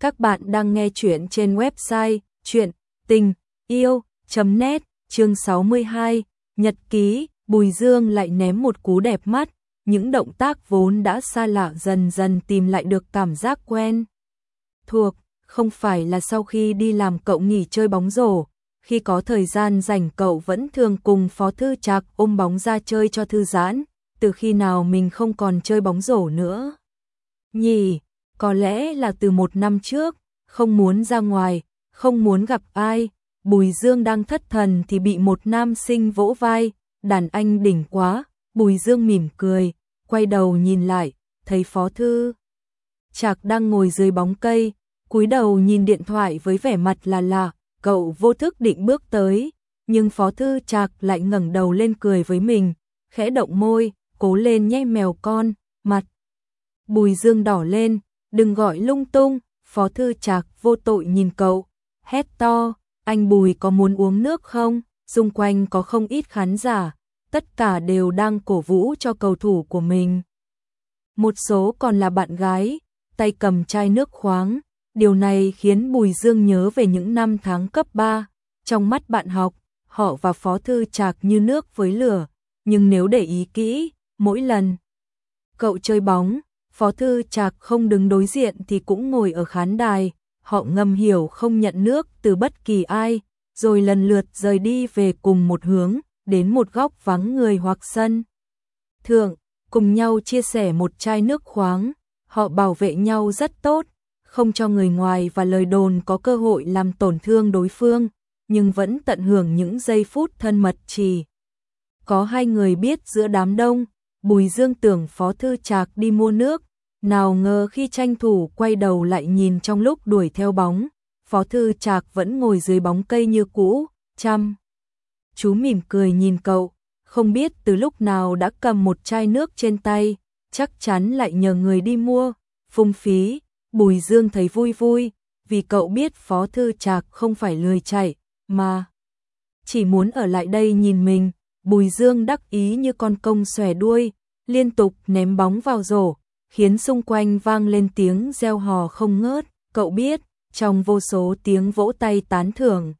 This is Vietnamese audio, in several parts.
Các bạn đang nghe chuyện trên website chuyện tình yêu.net chương 62, Nhật ký, Bùi Dương lại ném một cú đẹp mắt, những động tác vốn đã xa lạ dần dần tìm lại được cảm giác quen. Thuộc, không phải là sau khi đi làm cậu nghỉ chơi bóng rổ, khi có thời gian rảnh cậu vẫn thường cùng Phó Thư Trạc ôm bóng ra chơi cho thư giãn, từ khi nào mình không còn chơi bóng rổ nữa. Nhỉ, có lẽ là từ một năm trước, không muốn ra ngoài, không muốn gặp ai, Bùi Dương đang thất thần thì bị một nam sinh vỗ vai, đàn anh đỉnh quá, Bùi Dương mỉm cười, quay đầu nhìn lại, thấy Phó Thư. Trạc đang ngồi dưới bóng cây, cúi đầu nhìn điện thoại với vẻ mặt là lạ, cậu vô thức định bước tới, nhưng Phó Thư Trạc lại ngẩng đầu lên cười với mình, khẽ động môi, cố lên nhé mèo con, mặt. Bùi Dương đỏ lên, đừng gọi lung tung, Phó Thư Trạc vô tội nhìn cậu, hét to, anh Bùi có muốn uống nước không? Xung quanh có không ít khán giả, tất cả đều đang cổ vũ cho cầu thủ của mình. Một số còn là bạn gái, tay cầm chai nước khoáng, điều này khiến Bùi Dương nhớ về những năm tháng cấp 3, trong mắt bạn học, họ và Phó Thư Trạc như nước với lửa, nhưng nếu để ý kỹ, mỗi lần cậu chơi bóng, Phó Thư Trạc không đứng đối diện thì cũng ngồi ở khán đài, họ ngầm hiểu không nhận nước từ bất kỳ ai, rồi lần lượt rời đi về cùng một hướng, đến một góc vắng người hoặc sân. Thượng, cùng nhau chia sẻ một chai nước khoáng, họ bảo vệ nhau rất tốt, không cho người ngoài và lời đồn có cơ hội làm tổn thương đối phương, nhưng vẫn tận hưởng những giây phút thân mật chỉ. Có hai người biết giữa đám đông, Bùi Dương tưởng Phó Thư Trạc đi mua nước, nào ngờ khi tranh thủ quay đầu lại nhìn trong lúc đuổi theo bóng, Phó Thư Trạc vẫn ngồi dưới bóng cây như cũ, chăm. Chú mỉm cười nhìn cậu, không biết từ lúc nào đã cầm một chai nước trên tay, chắc chắn lại nhờ người đi mua, phung phí, Bùi Dương thấy vui vui, vì cậu biết Phó Thư Trạc không phải lười chạy, mà chỉ muốn ở lại đây nhìn mình, Bùi Dương đắc ý như con công xòe đuôi, liên tục ném bóng vào rổ, khiến xung quanh vang lên tiếng reo hò không ngớt, cậu biết, trong vô số tiếng vỗ tay tán thưởng.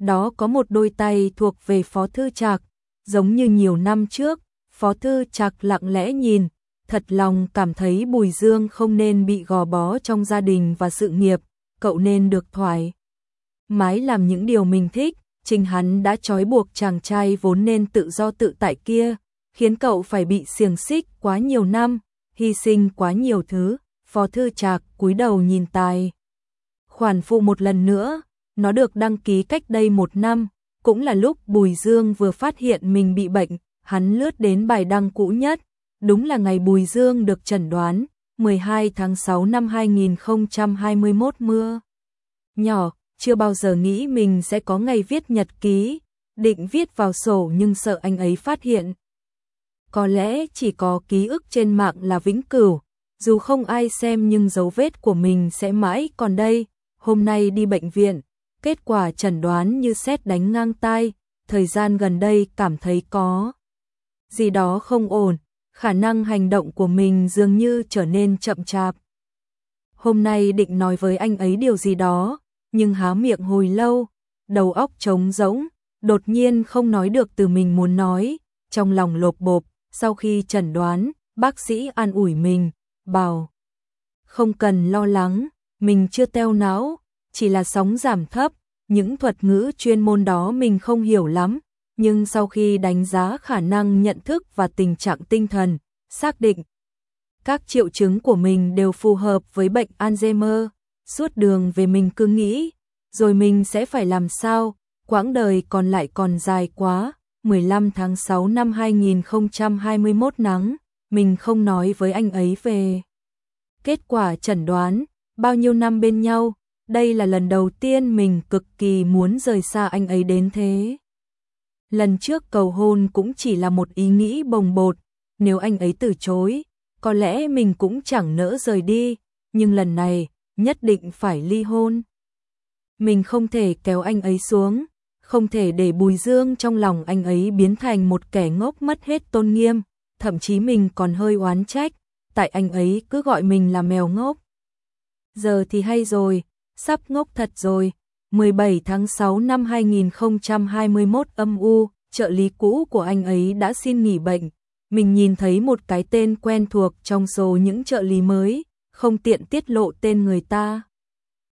Đó có một đôi tay thuộc về Phó Thư Trạc, giống như nhiều năm trước, Phó Thư Trạc lặng lẽ nhìn, thật lòng cảm thấy Bùi Dương không nên bị gò bó trong gia đình và sự nghiệp, cậu nên được thoải mái làm những điều mình thích, trình hắn đã trói buộc chàng trai vốn nên tự do tự tại kia, khiến cậu phải bị xiềng xích quá nhiều năm, hy sinh quá nhiều thứ, Phó Thư Trạc cúi đầu nhìn tài. Khoản phụ một lần nữa, nó được đăng ký cách đây một năm, cũng là lúc Bùi Dương vừa phát hiện mình bị bệnh, hắn lướt đến bài đăng cũ nhất, đúng là ngày Bùi Dương được chẩn đoán, 12 tháng 6 năm 2021 mưa. Nhỏ, chưa bao giờ nghĩ mình sẽ có ngày viết nhật ký, định viết vào sổ nhưng sợ anh ấy phát hiện. Có lẽ chỉ có ký ức trên mạng là vĩnh cửu, dù không ai xem nhưng dấu vết của mình sẽ mãi còn đây. Hôm nay đi bệnh viện, kết quả chẩn đoán như xét đánh ngang tai, thời gian gần đây cảm thấy có gì đó không ổn, khả năng hành động của mình dường như trở nên chậm chạp. Hôm nay định nói với anh ấy điều gì đó, nhưng há miệng hồi lâu, đầu óc trống rỗng, đột nhiên không nói được từ mình muốn nói, trong lòng lột bộp, sau khi chẩn đoán, bác sĩ an ủi mình, bảo không cần lo lắng, mình chưa teo não, chỉ là sóng giảm thấp, những thuật ngữ chuyên môn đó mình không hiểu lắm, nhưng sau khi đánh giá khả năng nhận thức và tình trạng tinh thần, xác định các triệu chứng của mình đều phù hợp với bệnh Alzheimer, suốt đường về mình cứ nghĩ, rồi mình sẽ phải làm sao, quãng đời còn lại còn dài quá, 15 tháng 6 năm 2021 nắng, mình không nói với anh ấy về. Kết quả chẩn đoán, bao nhiêu năm bên nhau, đây là lần đầu tiên mình cực kỳ muốn rời xa anh ấy đến thế. Lần trước cầu hôn cũng chỉ là một ý nghĩ bồng bột, nếu anh ấy từ chối, có lẽ mình cũng chẳng nỡ rời đi, nhưng lần này, nhất định phải ly hôn. Mình không thể kéo anh ấy xuống, không thể để Bùi Dương trong lòng anh ấy biến thành một kẻ ngốc mất hết tôn nghiêm, thậm chí mình còn hơi oán trách, tại anh ấy cứ gọi mình là mèo ngốc. Giờ thì hay rồi, sắp ngốc thật rồi. 17 tháng 6 năm 2021 âm u, trợ lý cũ của anh ấy đã xin nghỉ bệnh. Mình nhìn thấy một cái tên quen thuộc trong số những trợ lý mới, không tiện tiết lộ tên người ta.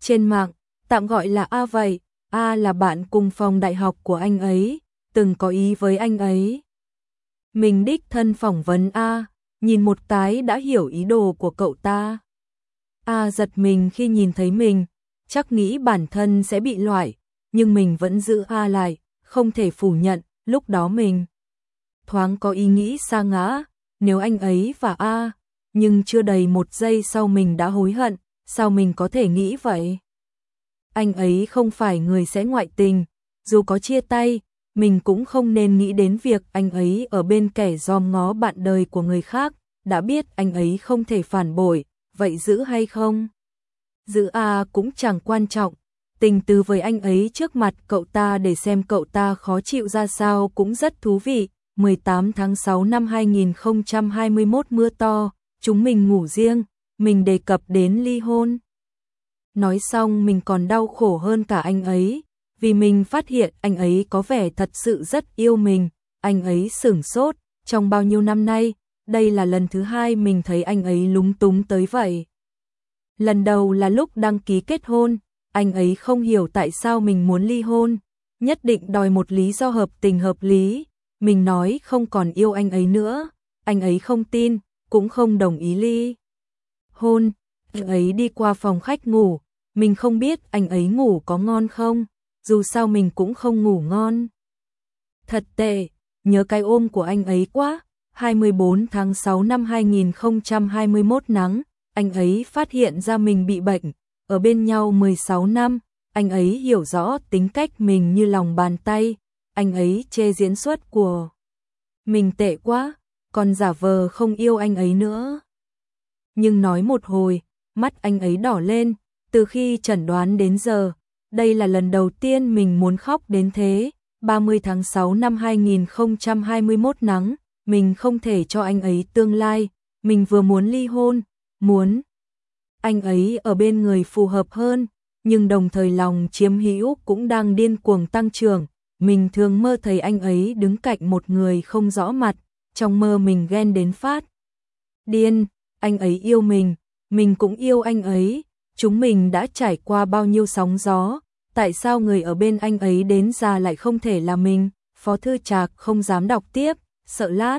Trên mạng, tạm gọi là A vậy, A là bạn cùng phòng đại học của anh ấy, từng có ý với anh ấy. Mình đích thân phỏng vấn A, nhìn một cái đã hiểu ý đồ của cậu ta. A giật mình khi nhìn thấy mình, chắc nghĩ bản thân sẽ bị loại, nhưng mình vẫn giữ A lại, không thể phủ nhận, lúc đó mình thoáng có ý nghĩ xa ngã, nếu anh ấy và A, nhưng chưa đầy một giây sau mình đã hối hận, sao mình có thể nghĩ vậy? Anh ấy không phải người sẽ ngoại tình, dù có chia tay, mình cũng không nên nghĩ đến việc anh ấy ở bên kẻ giòm ngó bạn đời của người khác, đã biết anh ấy không thể phản bội, vậy giữ hay không? Giữ A cũng chẳng quan trọng, tình từ với anh ấy trước mặt cậu ta để xem cậu ta khó chịu ra sao cũng rất thú vị. 18 tháng 6 năm 2021 mưa to, chúng mình ngủ riêng, mình đề cập đến ly hôn. Nói xong mình còn đau khổ hơn cả anh ấy, vì mình phát hiện anh ấy có vẻ thật sự rất yêu mình, anh ấy sửng sốt, trong bao nhiêu năm nay, đây là lần thứ hai mình thấy anh ấy lúng túng tới vậy. Lần đầu là lúc đăng ký kết hôn, anh ấy không hiểu tại sao mình muốn ly hôn, nhất định đòi một lý do hợp tình hợp lý, mình nói không còn yêu anh ấy nữa, anh ấy không tin, cũng không đồng ý ly. Hôn, anh ấy đi qua phòng khách ngủ, mình không biết anh ấy ngủ có ngon không, dù sao mình cũng không ngủ ngon. Thật tệ, nhớ cái ôm của anh ấy quá, 24 tháng 6 năm 2021 nắng, anh ấy phát hiện ra mình bị bệnh, ở bên nhau 16 năm, anh ấy hiểu rõ tính cách mình như lòng bàn tay, anh ấy chê diễn xuất của mình tệ quá, còn giả vờ không yêu anh ấy nữa. Nhưng nói một hồi, mắt anh ấy đỏ lên, từ khi chẩn đoán đến giờ, đây là lần đầu tiên mình muốn khóc đến thế. 30 tháng 6 năm 2021 nắng, mình không thể cho anh ấy tương lai, mình vừa muốn ly hôn, muốn anh ấy ở bên người phù hợp hơn, nhưng đồng thời lòng chiếm hữu cũng đang điên cuồng tăng trưởng. Mình thường mơ thấy anh ấy đứng cạnh một người không rõ mặt, trong mơ mình ghen đến phát. Điên, anh ấy yêu mình, mình cũng yêu anh ấy, chúng mình đã trải qua bao nhiêu sóng gió, tại sao người ở bên anh ấy đến già lại không thể là mình? Phó thư Trạc không dám đọc tiếp, sợ lát.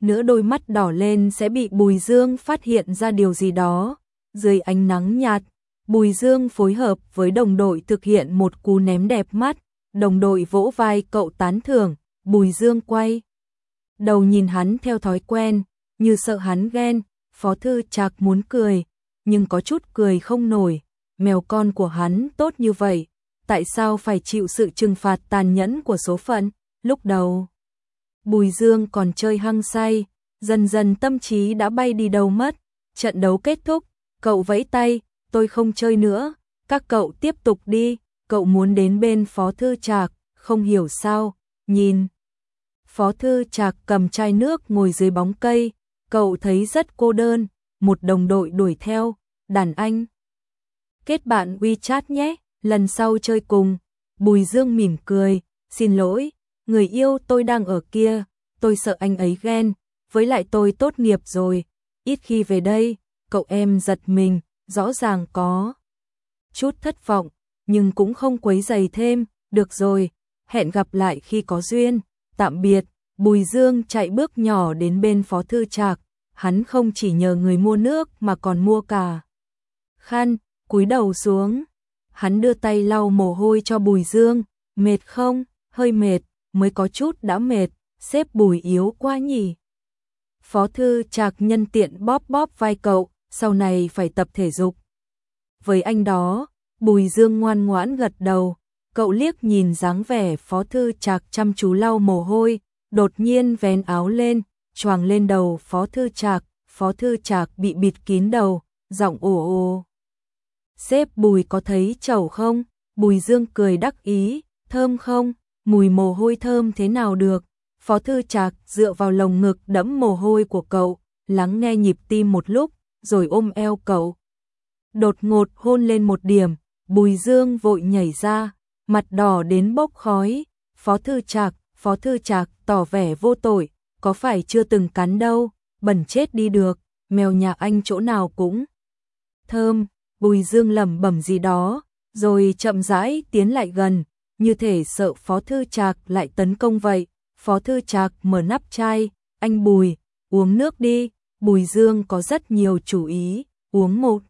Nữa đôi mắt đỏ lên sẽ bị Bùi Dương phát hiện ra điều gì đó. Dưới ánh nắng nhạt, Bùi Dương phối hợp với đồng đội thực hiện một cú ném đẹp mắt, đồng đội vỗ vai cậu tán thưởng, Bùi Dương quay. Đầu nhìn hắn theo thói quen, như sợ hắn ghen, Phó Thư Trạc muốn cười, nhưng có chút cười không nổi, mèo con của hắn tốt như vậy, tại sao phải chịu sự trừng phạt tàn nhẫn của số phận, lúc đầu. Bùi Dương còn chơi hăng say, dần dần tâm trí đã bay đi đâu mất, trận đấu kết thúc, cậu vẫy tay, tôi không chơi nữa, các cậu tiếp tục đi, cậu muốn đến bên Phó Thư Trạc, không hiểu sao, nhìn. Phó Thư Trạc cầm chai nước ngồi dưới bóng cây, cậu thấy rất cô đơn, một đồng đội đuổi theo, đàn anh. Kết bạn WeChat nhé, lần sau chơi cùng. Bùi Dương mỉm cười, xin lỗi, người yêu tôi đang ở kia, tôi sợ anh ấy ghen, với lại tôi tốt nghiệp rồi, ít khi về đây, cậu em giật mình, rõ ràng có. Chút thất vọng, nhưng cũng không quấy dày thêm, được rồi, hẹn gặp lại khi có duyên, tạm biệt. Bùi Dương chạy bước nhỏ đến bên Phó Thư Trạc, hắn không chỉ nhờ người mua nước mà còn mua cả khăn, cúi đầu xuống. Hắn đưa tay lau mồ hôi cho Bùi Dương, mệt không, hơi mệt, mới có chút đã mệt, xếp Bùi yếu quá nhỉ. Phó thư Trạc nhân tiện bóp bóp vai cậu, sau này phải tập thể dục. Với anh đó, Bùi Dương ngoan ngoãn gật đầu, cậu liếc nhìn dáng vẻ Phó thư Trạc chăm chú lau mồ hôi, đột nhiên vén áo lên, choàng lên đầu Phó thư Trạc, Phó thư Trạc bị bịt kín đầu, giọng ồ ồ. xếp Bùi có thấy chầu không? Bùi Dương cười đắc ý, thơm không? Mùi mồ hôi thơm thế nào được? Phó thư Trạc dựa vào lồng ngực đẫm mồ hôi của cậu, lắng nghe nhịp tim một lúc, rồi ôm eo cậu. Đột ngột hôn lên một điểm, Bùi Dương vội nhảy ra, mặt đỏ đến bốc khói. Phó thư Trạc, Phó thư Trạc tỏ vẻ vô tội, có phải chưa từng cắn đâu, bẩn chết đi được, mèo nhà anh chỗ nào cũng thơm. Bùi Dương lẩm bẩm gì đó, rồi chậm rãi tiến lại gần, như thể sợ Phó Thư Trạc lại tấn công vậy. Phó Thư Trạc mở nắp chai, anh Bùi, uống nước đi, Bùi Dương có rất nhiều chủ ý, uống một.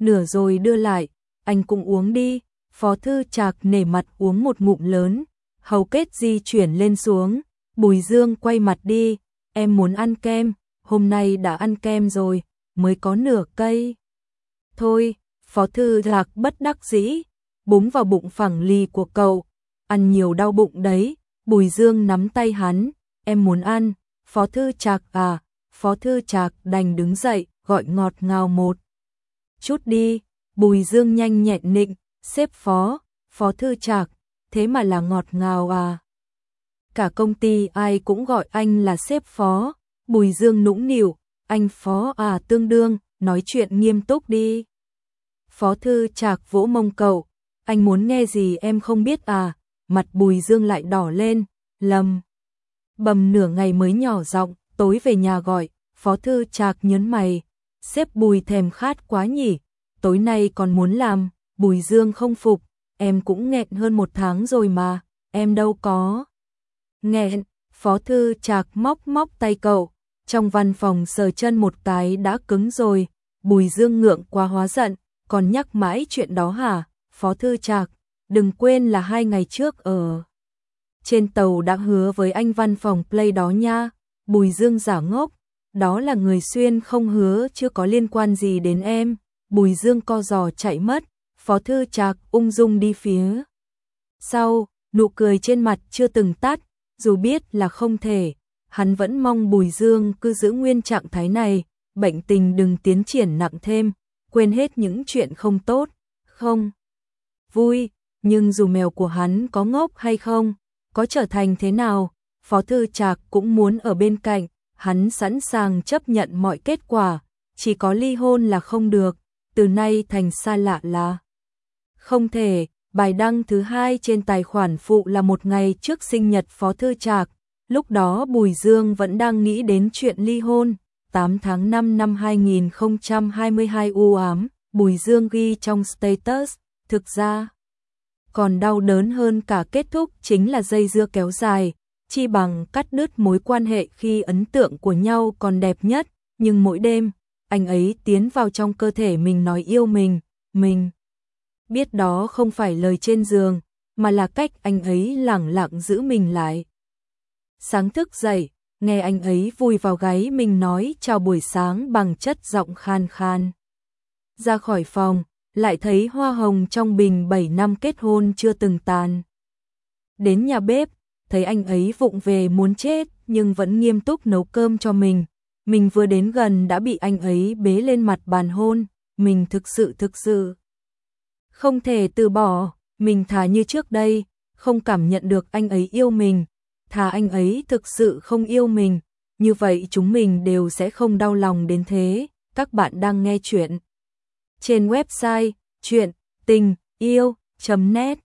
Nửa rồi đưa lại, anh cũng uống đi, Phó Thư Trạc nể mặt uống một ngụm lớn, hầu kết di chuyển lên xuống, Bùi Dương quay mặt đi, em muốn ăn kem, hôm nay đã ăn kem rồi, mới có nửa cây. Thôi, Phó Thư Lạc bất đắc dĩ, búng vào bụng phẳng lì của cậu, ăn nhiều đau bụng đấy, Bùi Dương nắm tay hắn, em muốn ăn, Phó Thư Trạc à, Phó Thư Trạc đành đứng dậy, gọi ngọt ngào một. Chút đi, Bùi Dương nhanh nhẹn nịnh, xếp Phó, Phó Thư Trạc, thế mà là ngọt ngào à. Cả công ty ai cũng gọi anh là sếp Phó, Bùi Dương nũng nịu, anh Phó à tương đương, nói chuyện nghiêm túc đi. Phó Thư Trạc vỗ mông cậu, anh muốn nghe gì em không biết à, mặt Bùi Dương lại đỏ lên, lầm. Bầm nửa ngày mới nhỏ giọng, tối về nhà gọi, Phó Thư Trạc nhấn mày, xếp Bùi thèm khát quá nhỉ, tối nay còn muốn làm, Bùi Dương không phục, em cũng nghẹn hơn một tháng rồi mà, em đâu có. Nghẹn, Phó Thư Trạc móc móc tay cậu, trong văn phòng sờ chân một cái đã cứng rồi, Bùi Dương ngượng quá hóa giận, còn nhắc mãi chuyện đó hả, Phó Thư Trạc, đừng quên là hai ngày trước ở trên tàu đã hứa với anh văn phòng play đó nha, Bùi Dương giả ngốc, đó là người xuyên không hứa chưa có liên quan gì đến em, Bùi Dương co giò chạy mất, Phó Thư Trạc ung dung đi phía. Sau, nụ cười trên mặt chưa từng tắt, dù biết là không thể, hắn vẫn mong Bùi Dương cứ giữ nguyên trạng thái này, bệnh tình đừng tiến triển nặng thêm, quên hết những chuyện không tốt, không vui, nhưng dù mèo của hắn có ngốc hay không, có trở thành thế nào, Phó Thư Trạc cũng muốn ở bên cạnh, hắn sẵn sàng chấp nhận mọi kết quả, chỉ có ly hôn là không được, từ nay thành xa lạ là không thể. Bài đăng thứ hai trên tài khoản phụ là một ngày trước sinh nhật Phó Thư Trạc, lúc đó Bùi Dương vẫn đang nghĩ đến chuyện ly hôn. 8 tháng 5 năm 2022 u ám, Bùi Dương ghi trong status, thực ra còn đau đớn hơn cả kết thúc chính là dây dưa kéo dài, chi bằng cắt đứt mối quan hệ khi ấn tượng của nhau còn đẹp nhất, nhưng mỗi đêm, anh ấy tiến vào trong cơ thể mình nói yêu mình, mình biết đó không phải lời trên giường, mà là cách anh ấy lẳng lặng giữ mình lại. Sáng thức dậy, nghe anh ấy vui vào gáy mình nói chào buổi sáng bằng chất giọng khan khan. Ra khỏi phòng, lại thấy hoa hồng trong bình 7 năm kết hôn chưa từng tàn. Đến nhà bếp, thấy anh ấy vụng về muốn chết nhưng vẫn nghiêm túc nấu cơm cho mình. Mình vừa đến gần đã bị anh ấy bế lên mặt bàn hôn, mình thực sự thực sự không thể từ bỏ, mình thà như trước đây, không cảm nhận được anh ấy yêu mình, thà anh ấy thực sự không yêu mình, như vậy chúng mình đều sẽ không đau lòng đến thế. Các bạn đang nghe chuyện. Trên website chuyện tình yêu.net